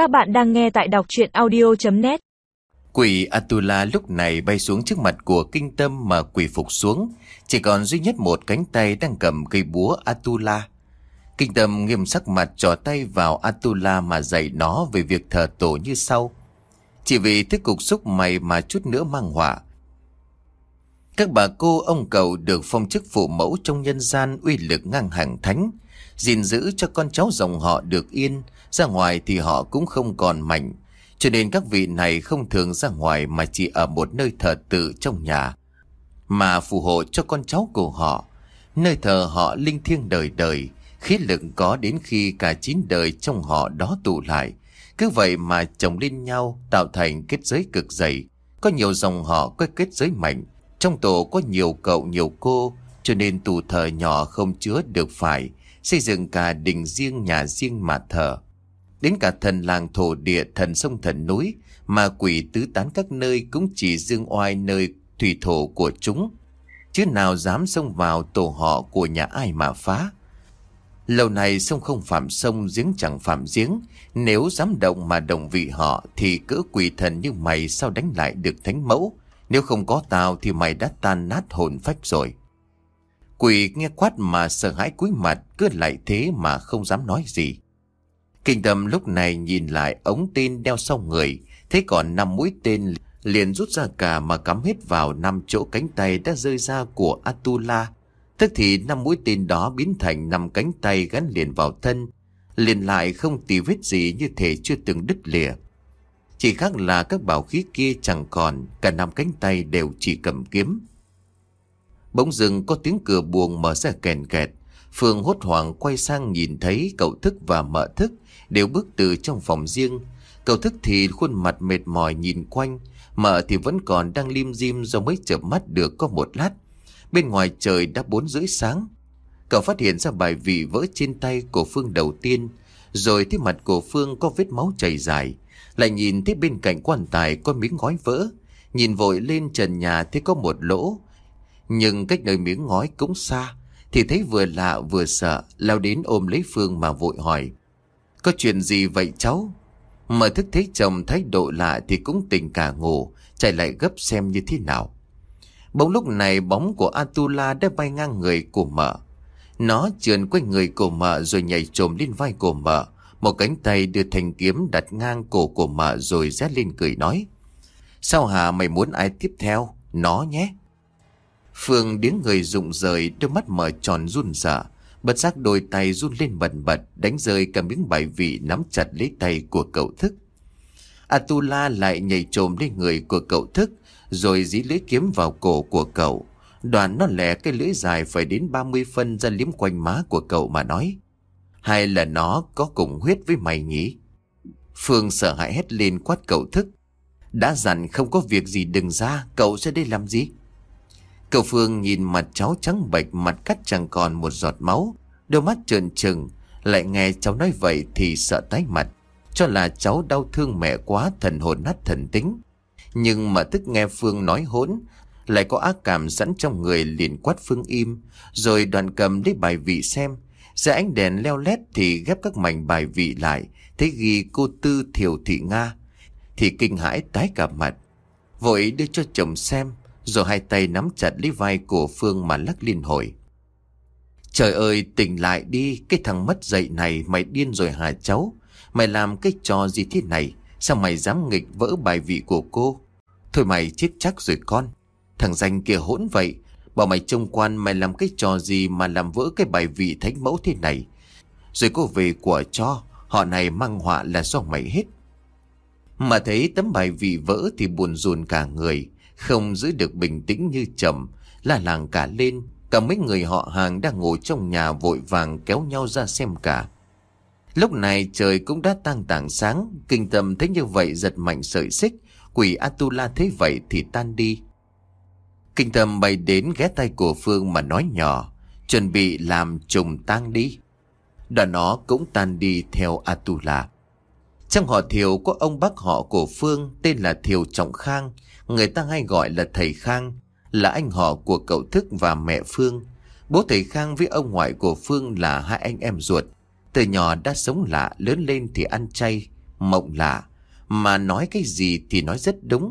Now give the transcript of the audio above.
Các bạn đang nghe tại đọc chuyện audio.net Quỷ Atula lúc này bay xuống trước mặt của kinh tâm mà quỷ phục xuống. Chỉ còn duy nhất một cánh tay đang cầm cây búa Atula. Kinh tâm nghiêm sắc mặt trò tay vào Atula mà dạy nó về việc thờ tổ như sau. Chỉ vì thức cục xúc mày mà chút nữa mang họa. Các bà cô ông cậu được phong chức phụ mẫu trong nhân gian uy lực ngang hàng thánh, gìn giữ cho con cháu dòng họ được yên, ra ngoài thì họ cũng không còn mạnh. Cho nên các vị này không thường ra ngoài mà chỉ ở một nơi thờ tự trong nhà, mà phù hộ cho con cháu của họ. Nơi thờ họ linh thiêng đời đời, khí lực có đến khi cả chín đời trong họ đó tụ lại. Cứ vậy mà chồng lên nhau tạo thành kết giới cực dày. Có nhiều dòng họ có kết giới mạnh, trong tổ có nhiều cậu nhiều cô, cho nên tù thờ nhỏ không chứa được phải, xây dựng cả đình riêng nhà riêng mà thờ. Đến cả thần làng thổ địa, thần sông thần núi, mà quỷ tứ tán các nơi cũng chỉ dương oai nơi thủy thổ của chúng. Chứ nào dám xông vào tổ họ của nhà ai mà phá. Lâu này sông không phạm sông, giếng chẳng phạm giếng. Nếu dám động mà đồng vị họ thì cỡ quỷ thần như mày sao đánh lại được thánh mẫu. Nếu không có tao thì mày đã tan nát hồn phách rồi. Quỷ nghe quát mà sợ hãi cúi mặt cứ lại thế mà không dám nói gì. Kinh tâm lúc này nhìn lại ống tên đeo sau người, thấy còn năm mũi tên liền rút ra cả mà cắm hết vào năm chỗ cánh tay đã rơi ra của Atula. Tức thì năm mũi tên đó biến thành năm cánh tay gắn liền vào thân, liền lại không tì vết gì như thể chưa từng đứt lìa. Chỉ khác là các bảo khí kia chẳng còn, cả năm cánh tay đều chỉ cầm kiếm. Bỗng dưng có tiếng cửa buồn mở ra kèn kẹt. Phương hốt hoảng quay sang nhìn thấy cậu thức và mợ thức đều bước từ trong phòng riêng. Cậu thức thì khuôn mặt mệt mỏi nhìn quanh, mợ thì vẫn còn đang lim dim do mới chợp mắt được có một lát. Bên ngoài trời đã bốn rưỡi sáng. Cậu phát hiện ra bài vị vỡ trên tay của Phương đầu tiên, rồi thấy mặt của Phương có vết máu chảy dài. Lại nhìn thấy bên cạnh quan tài có miếng ngói vỡ, nhìn vội lên trần nhà thấy có một lỗ. Nhưng cách nơi miếng ngói cũng xa, thì thấy vừa lạ vừa sợ, lao đến ôm lấy Phương mà vội hỏi. Có chuyện gì vậy cháu? Mở thức thấy chồng thái độ lạ thì cũng tỉnh cả ngủ, chạy lại gấp xem như thế nào. Bỗng lúc này bóng của Atula đã bay ngang người của mợ. Nó trườn quanh người của mợ rồi nhảy trồm lên vai của mợ. Một cánh tay đưa thanh kiếm đặt ngang cổ của mợ rồi rét lên cười nói. Sao hả mày muốn ai tiếp theo? Nó nhé. Phương điếng người rụng rời, đôi mắt mở tròn run sợ. Bật giác đôi tay run lên bần bật, đánh rơi cả miếng bài vị nắm chặt lấy tay của cậu thức. Atula lại nhảy trồm lên người của cậu thức, rồi dí lưỡi kiếm vào cổ của cậu. Đoàn nó lẻ cái lưỡi dài phải đến 30 phân ra liếm quanh má của cậu mà nói. Hay là nó có cùng huyết với mày nhỉ? Phương sợ hãi hét lên quát cậu thức. Đã dặn không có việc gì đừng ra, cậu sẽ đây làm gì? Cậu Phương nhìn mặt cháu trắng bệch mặt cắt chẳng còn một giọt máu, đôi mắt trợn trừng, lại nghe cháu nói vậy thì sợ tái mặt, cho là cháu đau thương mẹ quá thần hồn nát thần tính. Nhưng mà tức nghe Phương nói hỗn, lại có ác cảm sẵn trong người liền quát Phương im, rồi đoàn cầm lấy bài vị xem. Ra ánh đèn leo lét thì ghép các mảnh bài vị lại, thấy ghi cô Tư Thiều Thị Nga. Thì kinh hãi tái cả mặt. Vội đưa cho chồng xem, rồi hai tay nắm chặt lấy vai của Phương mà lắc liên hồi. Trời ơi tỉnh lại đi Cái thằng mất dậy này mày điên rồi hả cháu Mày làm cái trò gì thế này Sao mày dám nghịch vỡ bài vị của cô Thôi mày chết chắc rồi con Thằng danh kia hỗn vậy Bảo mày trông quan mày làm cái trò gì Mà làm vỡ cái bài vị thánh mẫu thế này. Rồi cô về của cho Họ này mang họa là do mày hết. Mà thấy tấm bài vị vỡ Thì buồn rùn cả người Không giữ được bình tĩnh như chậm La làng cả lên Cả mấy người họ hàng đang ngồi trong nhà vội vàng kéo nhau ra xem cả. Lúc này trời cũng đã tăng tảng sáng, kinh tâm thấy như vậy giật mạnh sợi xích, quỷ Atula thấy vậy thì tan đi. Kinh tâm bay đến ghé tay của Phương mà nói nhỏ, chuẩn bị làm trùng tang đi. Đoạn nó cũng tan đi theo Atula. Trong họ Thiều có ông bác họ của Phương tên là Thiều Trọng Khang, người ta hay gọi là thầy Khang, là anh họ của cậu Thức và mẹ Phương. Bố thầy Khang với ông ngoại của Phương là hai anh em ruột. Từ nhỏ đã sống lạ, lớn lên thì ăn chay, mộng lạ, mà nói cái gì thì nói rất đúng.